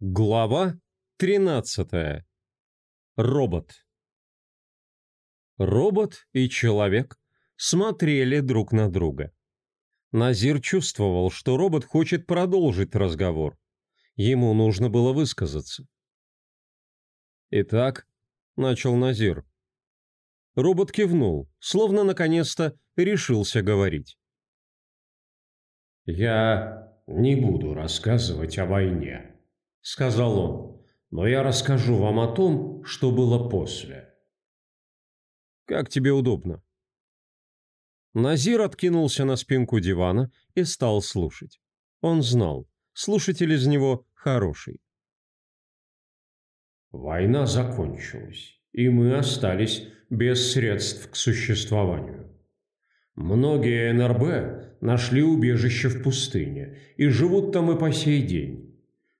Глава 13. Робот. Робот и человек смотрели друг на друга. Назир чувствовал, что робот хочет продолжить разговор. Ему нужно было высказаться. «Итак», — начал Назир. Робот кивнул, словно наконец-то решился говорить. «Я не буду рассказывать о войне», — сказал он, — «но я расскажу вам о том, что было после». «Как тебе удобно?» Назир откинулся на спинку дивана и стал слушать. Он знал, слушатель из него хороший. Война закончилась, и мы остались без средств к существованию. Многие НРБ нашли убежище в пустыне и живут там и по сей день.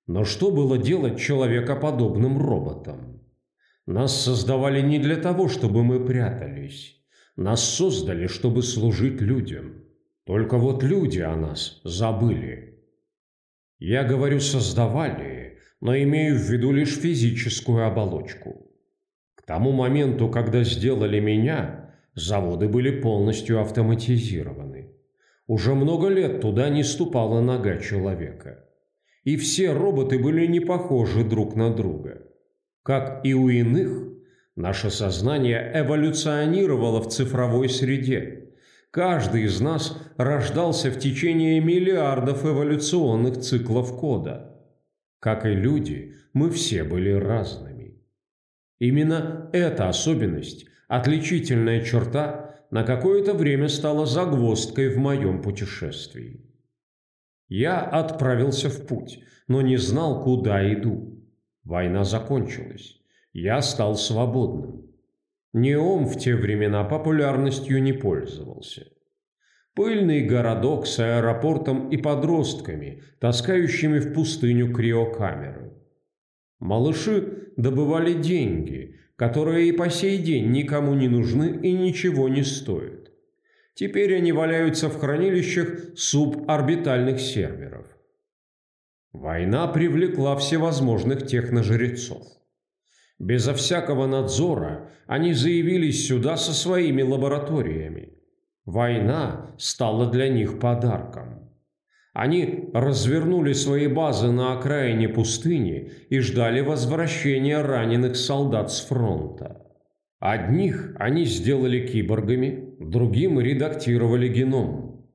Но что было делать человекоподобным роботам? Нас создавали не для того, чтобы мы прятались. Нас создали, чтобы служить людям. Только вот люди о нас забыли. Я говорю «создавали», но имею в виду лишь физическую оболочку. К тому моменту, когда сделали меня, заводы были полностью автоматизированы. Уже много лет туда не ступала нога человека и все роботы были не похожи друг на друга. Как и у иных, наше сознание эволюционировало в цифровой среде. Каждый из нас рождался в течение миллиардов эволюционных циклов кода. Как и люди, мы все были разными. Именно эта особенность, отличительная черта, на какое-то время стала загвоздкой в моем путешествии. Я отправился в путь, но не знал, куда иду. Война закончилась. Я стал свободным. Неом в те времена популярностью не пользовался. Пыльный городок с аэропортом и подростками, таскающими в пустыню криокамеры. Малыши добывали деньги, которые и по сей день никому не нужны и ничего не стоят. Теперь они валяются в хранилищах суборбитальных серверов. Война привлекла всевозможных техножрецов. Безо всякого надзора они заявились сюда со своими лабораториями. Война стала для них подарком. Они развернули свои базы на окраине пустыни и ждали возвращения раненых солдат с фронта. Одних они сделали киборгами, другим редактировали геном.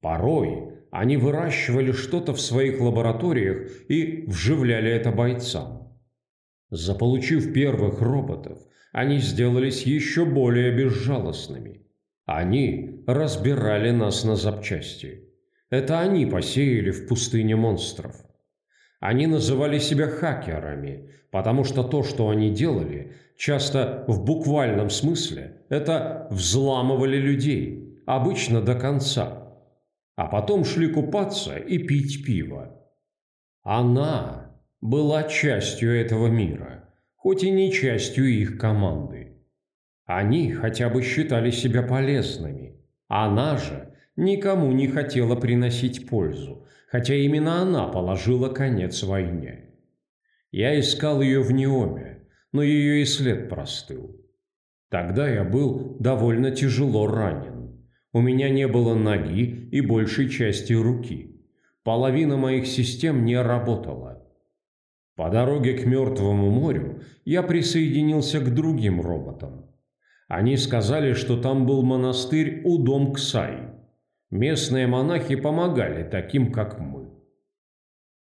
Порой они выращивали что-то в своих лабораториях и вживляли это бойцам. Заполучив первых роботов, они сделались еще более безжалостными. Они разбирали нас на запчасти. Это они посеяли в пустыне монстров. Они называли себя хакерами, потому что то, что они делали, часто в буквальном смысле, это взламывали людей, обычно до конца, а потом шли купаться и пить пиво. Она была частью этого мира, хоть и не частью их команды. Они хотя бы считали себя полезными, она же никому не хотела приносить пользу, хотя именно она положила конец войне. Я искал ее в Неоме, но ее и след простыл. Тогда я был довольно тяжело ранен. У меня не было ноги и большей части руки. Половина моих систем не работала. По дороге к Мертвому морю я присоединился к другим роботам. Они сказали, что там был монастырь Удом Ксай. Местные монахи помогали таким, как мы.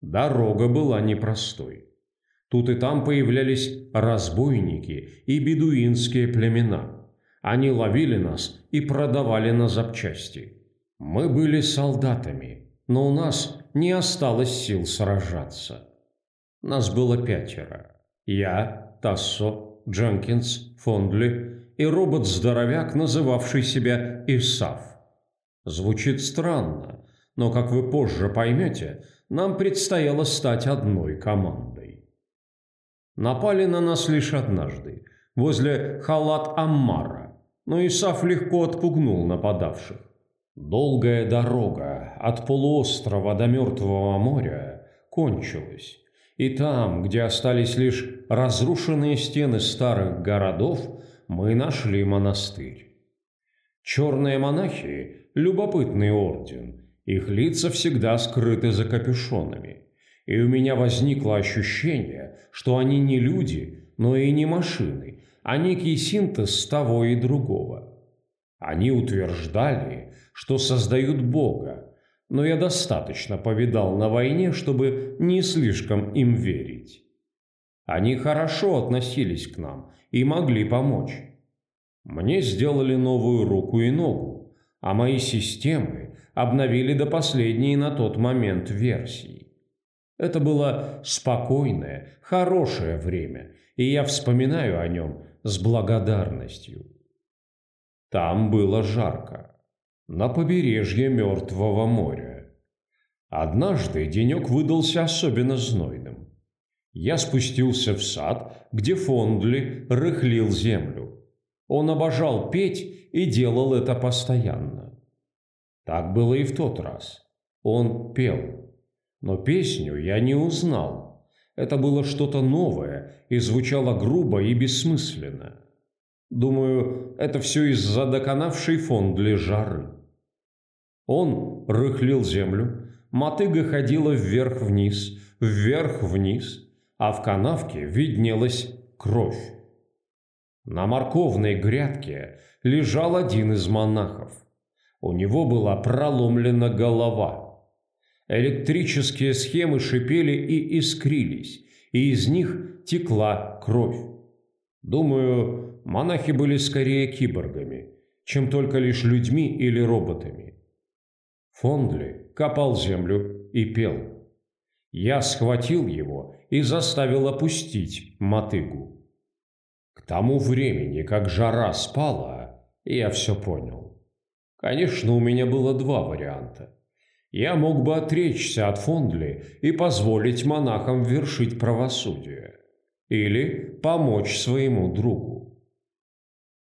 Дорога была непростой. Тут и там появлялись разбойники и бедуинские племена. Они ловили нас и продавали на запчасти. Мы были солдатами, но у нас не осталось сил сражаться. Нас было пятеро. Я, Тассо, Дженкинс, Фондли и робот-здоровяк, называвший себя Исаф. Звучит странно, но, как вы позже поймете, нам предстояло стать одной командой. Напали на нас лишь однажды, возле халат Аммара, но Исаф легко отпугнул нападавших. Долгая дорога от полуострова до Мертвого моря кончилась, И там, где остались лишь разрушенные стены старых городов, мы нашли монастырь. Черные монахи – любопытный орден, их лица всегда скрыты за капюшонами. И у меня возникло ощущение, что они не люди, но и не машины, а некий синтез того и другого. Они утверждали, что создают Бога, но я достаточно повидал на войне, чтобы не слишком им верить. Они хорошо относились к нам и могли помочь. Мне сделали новую руку и ногу, а мои системы обновили до последней на тот момент версии. Это было спокойное, хорошее время, и я вспоминаю о нем с благодарностью. Там было жарко, на побережье Мертвого моря. Однажды денек выдался особенно знойным. Я спустился в сад, где Фондли рыхлил землю. Он обожал петь и делал это постоянно. Так было и в тот раз. Он пел. Но песню я не узнал. Это было что-то новое и звучало грубо и бессмысленно. Думаю, это все из-за доконавшей Фондли жары. Он рыхлил землю, мотыга ходила вверх-вниз, вверх-вниз, а в канавке виднелась кровь. На морковной грядке лежал один из монахов. У него была проломлена голова. Электрические схемы шипели и искрились, и из них текла кровь. Думаю, монахи были скорее киборгами, чем только лишь людьми или роботами. Фондли копал землю и пел. Я схватил его и заставил опустить мотыгу. К тому времени, как жара спала, я все понял. Конечно, у меня было два варианта. Я мог бы отречься от Фондли и позволить монахам вершить правосудие. Или помочь своему другу.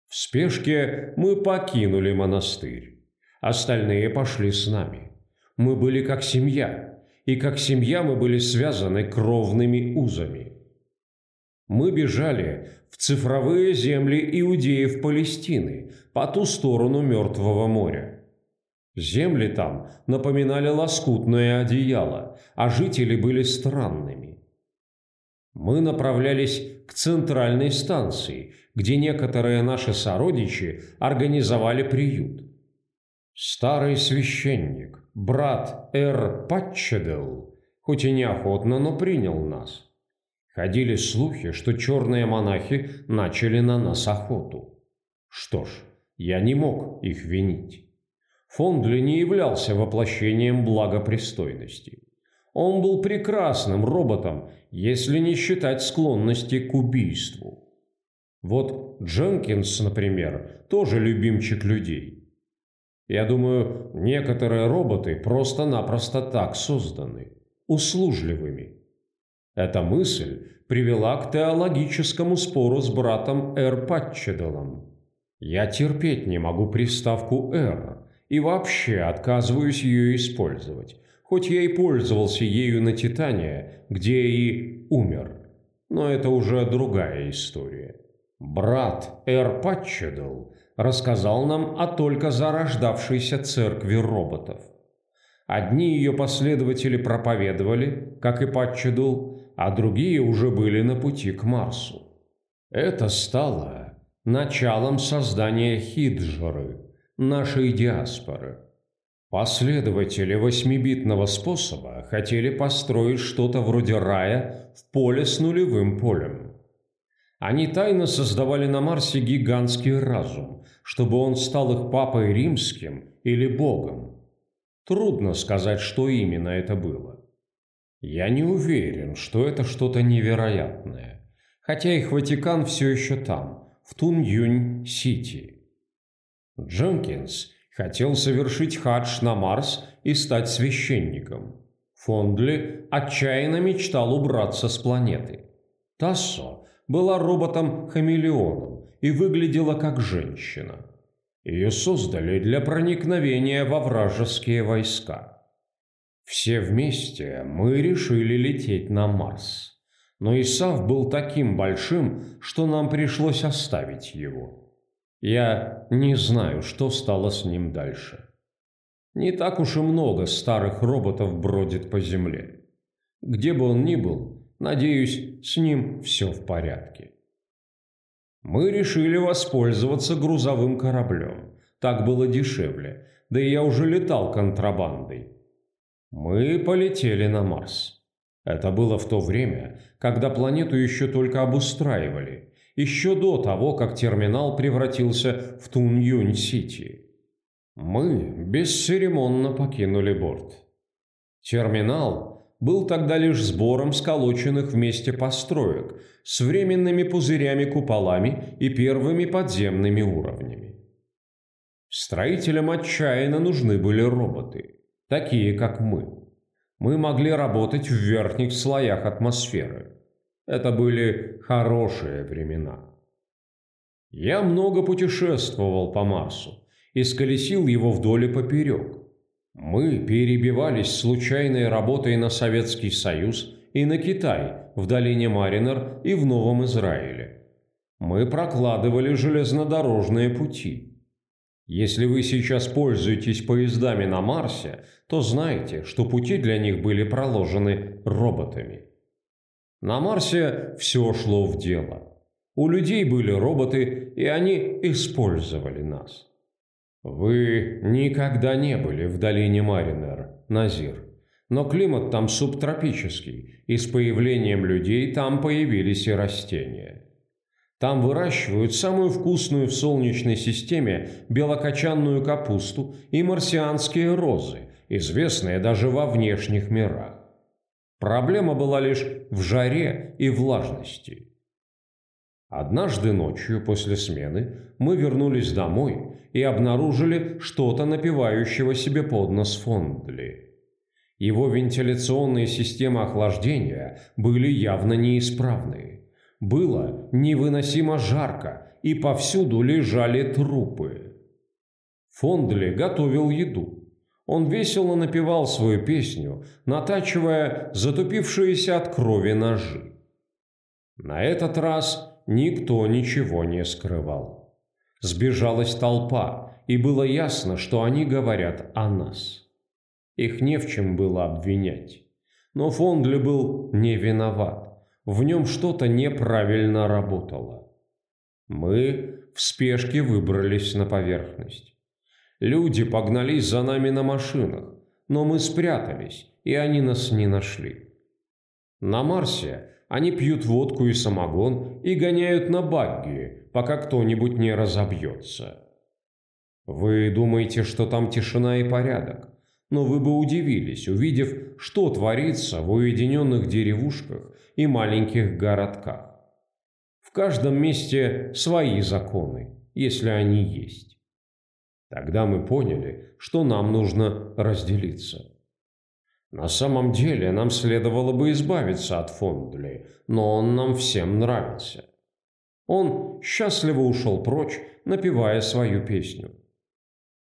В спешке мы покинули монастырь. Остальные пошли с нами. Мы были как семья, и как семья мы были связаны кровными узами. Мы бежали в цифровые земли иудеев Палестины, по ту сторону Мертвого моря. Земли там напоминали лоскутное одеяло, а жители были странными. Мы направлялись к центральной станции, где некоторые наши сородичи организовали приют. Старый священник, брат Эр Патчедел, хоть и неохотно, но принял нас. Ходили слухи, что черные монахи начали на нас охоту. Что ж, я не мог их винить. Фондли не являлся воплощением благопристойности. Он был прекрасным роботом, если не считать склонности к убийству. Вот Дженкинс, например, тоже любимчик людей. Я думаю, некоторые роботы просто-напросто так созданы, услужливыми. Эта мысль привела к теологическому спору с братом Эр Патчедалом. Я терпеть не могу приставку «эр» и вообще отказываюсь ее использовать, хоть я и пользовался ею на Титане, где и умер. Но это уже другая история. Брат Эр Патчедал рассказал нам о только зарождавшейся церкви роботов. Одни ее последователи проповедовали, как и Патчедал, а другие уже были на пути к Марсу. Это стало началом создания Хиджры, нашей диаспоры. Последователи восьмибитного способа хотели построить что-то вроде рая в поле с нулевым полем. Они тайно создавали на Марсе гигантский разум, чтобы он стал их папой римским или богом. Трудно сказать, что именно это было. Я не уверен, что это что-то невероятное, хотя их Ватикан все еще там, в Тунь-Юнь-Сити. Дженкинс хотел совершить хадж на Марс и стать священником. Фондли отчаянно мечтал убраться с планеты. Тассо была роботом-хамелеоном и выглядела как женщина. Ее создали для проникновения во вражеские войска. Все вместе мы решили лететь на Марс. Но Исав был таким большим, что нам пришлось оставить его. Я не знаю, что стало с ним дальше. Не так уж и много старых роботов бродит по Земле. Где бы он ни был, надеюсь, с ним все в порядке. Мы решили воспользоваться грузовым кораблем. Так было дешевле, да и я уже летал контрабандой. Мы полетели на Марс. Это было в то время, когда планету еще только обустраивали, еще до того, как терминал превратился в Тунь-Юнь-Сити. Мы бесцеремонно покинули борт. Терминал был тогда лишь сбором сколоченных вместе построек с временными пузырями-куполами и первыми подземными уровнями. Строителям отчаянно нужны были роботы, такие как мы. Мы могли работать в верхних слоях атмосферы. Это были хорошие времена. Я много путешествовал по Марсу и сколесил его вдоль и поперек. Мы перебивались случайной работой на Советский Союз и на Китай, в долине Маринер и в Новом Израиле. Мы прокладывали железнодорожные пути. Если вы сейчас пользуетесь поездами на Марсе, то знайте, что пути для них были проложены роботами. На Марсе все шло в дело. У людей были роботы, и они использовали нас. Вы никогда не были в долине Маринер, Назир. Но климат там субтропический, и с появлением людей там появились и растения. Там выращивают самую вкусную в Солнечной системе белокочанную капусту и марсианские розы, известные даже во внешних мирах. Проблема была лишь в жаре и влажности. Однажды ночью после смены мы вернулись домой и обнаружили что-то напивающего себе под нос Фондли. Его вентиляционные системы охлаждения были явно неисправны. Было невыносимо жарко, и повсюду лежали трупы. Фондли готовил еду. Он весело напевал свою песню, натачивая затупившиеся от крови ножи. На этот раз никто ничего не скрывал. Сбежалась толпа, и было ясно, что они говорят о нас. Их не в чем было обвинять. Но Фондли был не виноват. В нем что-то неправильно работало. Мы в спешке выбрались на поверхность. Люди погнались за нами на машинах, но мы спрятались, и они нас не нашли. На Марсе они пьют водку и самогон и гоняют на багги, пока кто-нибудь не разобьется. Вы думаете, что там тишина и порядок, но вы бы удивились, увидев, что творится в уединенных деревушках и маленьких городках. В каждом месте свои законы, если они есть. Тогда мы поняли, что нам нужно разделиться. На самом деле нам следовало бы избавиться от Фондли, но он нам всем нравился. Он счастливо ушел прочь, напевая свою песню.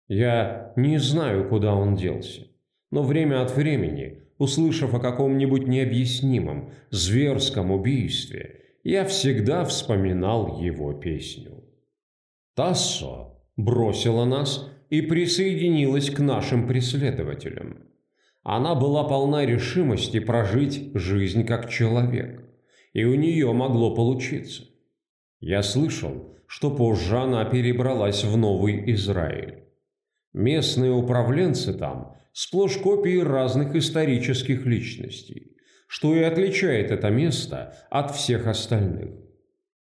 Я не знаю, куда он делся, но время от времени, услышав о каком-нибудь необъяснимом, зверском убийстве, я всегда вспоминал его песню. Тассо бросила нас и присоединилась к нашим преследователям. Она была полна решимости прожить жизнь как человек, и у нее могло получиться. Я слышал, что позже она перебралась в Новый Израиль. Местные управленцы там сплошь копии разных исторических личностей, что и отличает это место от всех остальных.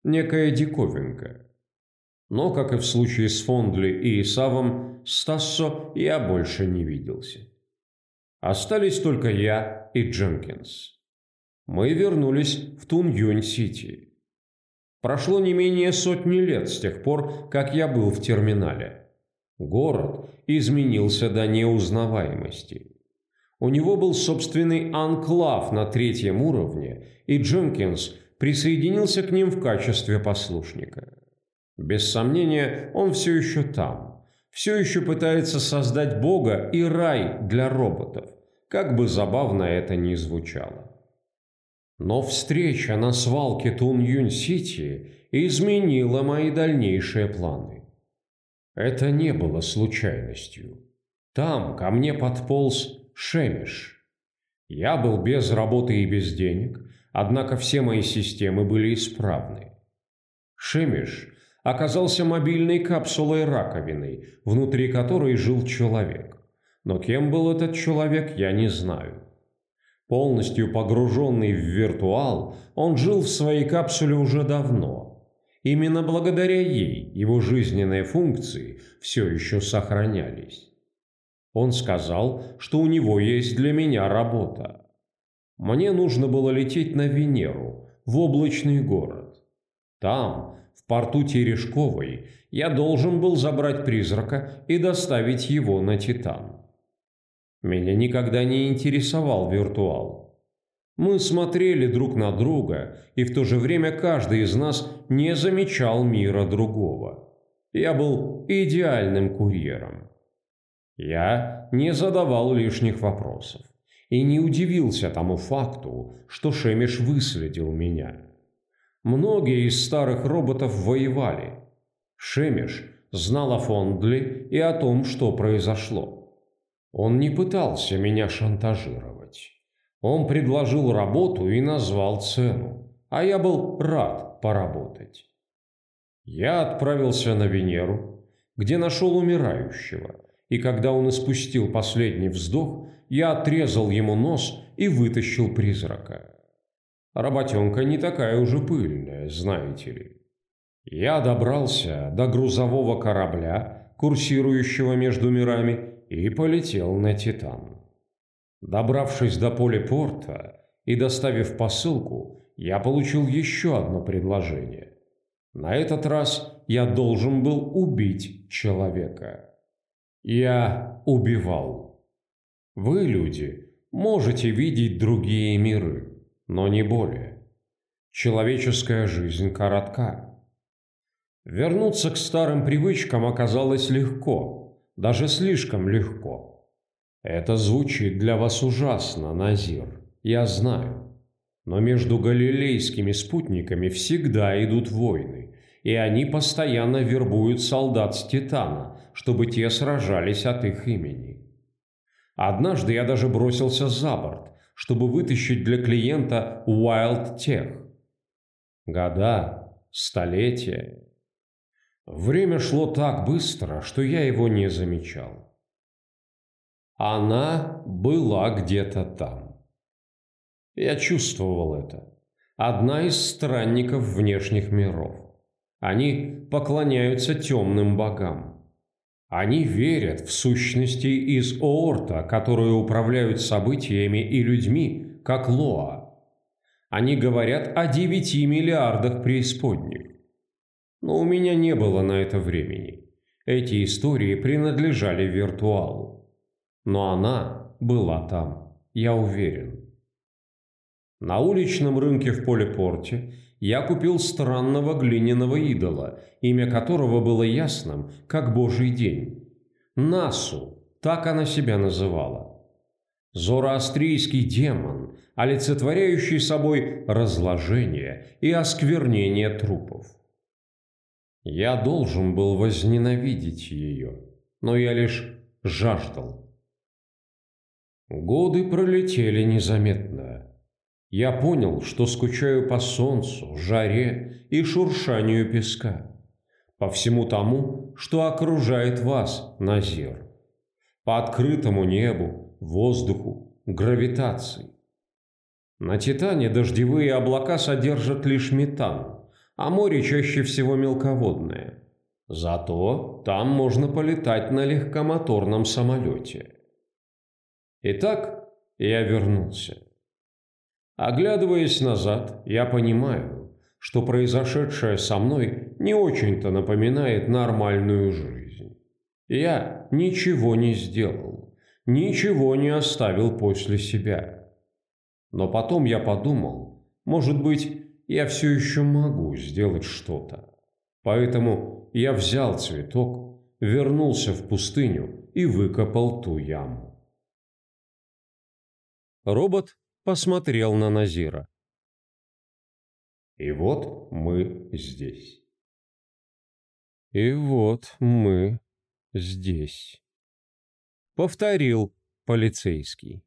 Некая диковинка – но, как и в случае с Фондли и Исавом, с Тассо я больше не виделся. Остались только я и Дженкинс. Мы вернулись в Тунь-Юнь-Сити. Прошло не менее сотни лет с тех пор, как я был в терминале. Город изменился до неузнаваемости. У него был собственный анклав на третьем уровне, и Дженкинс присоединился к ним в качестве послушника. Без сомнения, он все еще там, все еще пытается создать Бога и рай для роботов, как бы забавно это ни звучало. Но встреча на свалке Тун-Юнь-Сити изменила мои дальнейшие планы. Это не было случайностью. Там ко мне подполз Шемиш. Я был без работы и без денег, однако все мои системы были исправны. Шемиш оказался мобильной капсулой-раковиной, внутри которой жил человек. Но кем был этот человек, я не знаю. Полностью погруженный в виртуал, он жил в своей капсуле уже давно. Именно благодаря ей его жизненные функции все еще сохранялись. Он сказал, что у него есть для меня работа. Мне нужно было лететь на Венеру, в облачный город. Там, в порту Терешковой, я должен был забрать призрака и доставить его на Титан. Меня никогда не интересовал виртуал. Мы смотрели друг на друга, и в то же время каждый из нас не замечал мира другого. Я был идеальным курьером. Я не задавал лишних вопросов и не удивился тому факту, что Шемиш выследил меня. Многие из старых роботов воевали. Шемиш знал о Фондли и о том, что произошло. Он не пытался меня шантажировать. Он предложил работу и назвал цену, а я был рад поработать. Я отправился на Венеру, где нашел умирающего, и когда он испустил последний вздох, я отрезал ему нос и вытащил призрака. Работенка не такая уже пыльная, знаете ли. Я добрался до грузового корабля, курсирующего между мирами, и полетел на Титан. Добравшись до поля порта и доставив посылку, я получил еще одно предложение. На этот раз я должен был убить человека. Я убивал. Вы, люди, можете видеть другие миры, но не более. Человеческая жизнь коротка. Вернуться к старым привычкам оказалось легко – даже слишком легко. Это звучит для вас ужасно, Назир, я знаю. Но между галилейскими спутниками всегда идут войны, и они постоянно вербуют солдат с Титана, чтобы те сражались от их имени. Однажды я даже бросился за борт, чтобы вытащить для клиента Wild Tech. Года, столетия Время шло так быстро, что я его не замечал. Она была где-то там. Я чувствовал это. Одна из странников внешних миров. Они поклоняются темным богам. Они верят в сущности из Оорта, которые управляют событиями и людьми, как Лоа. Они говорят о девяти миллиардах преисподних. Но у меня не было на это времени. Эти истории принадлежали виртуалу. Но она была там, я уверен. На уличном рынке в Поле-Порте я купил странного глиняного идола, имя которого было ясным, как божий день. Насу, так она себя называла. Зороастрийский демон, олицетворяющий собой разложение и осквернение трупов. Я должен был возненавидеть ее, но я лишь жаждал. Годы пролетели незаметно. Я понял, что скучаю по солнцу, жаре и шуршанию песка, по всему тому, что окружает вас, Назир, по открытому небу, воздуху, гравитации. На Титане дождевые облака содержат лишь метан – а море чаще всего мелководное. Зато там можно полетать на легкомоторном самолете. Итак, я вернулся. Оглядываясь назад, я понимаю, что произошедшее со мной не очень-то напоминает нормальную жизнь. Я ничего не сделал, ничего не оставил после себя. Но потом я подумал, может быть, я все еще могу сделать что-то. Поэтому я взял цветок, вернулся в пустыню и выкопал ту яму. Робот посмотрел на Назира. И вот мы здесь. И вот мы здесь. Повторил полицейский.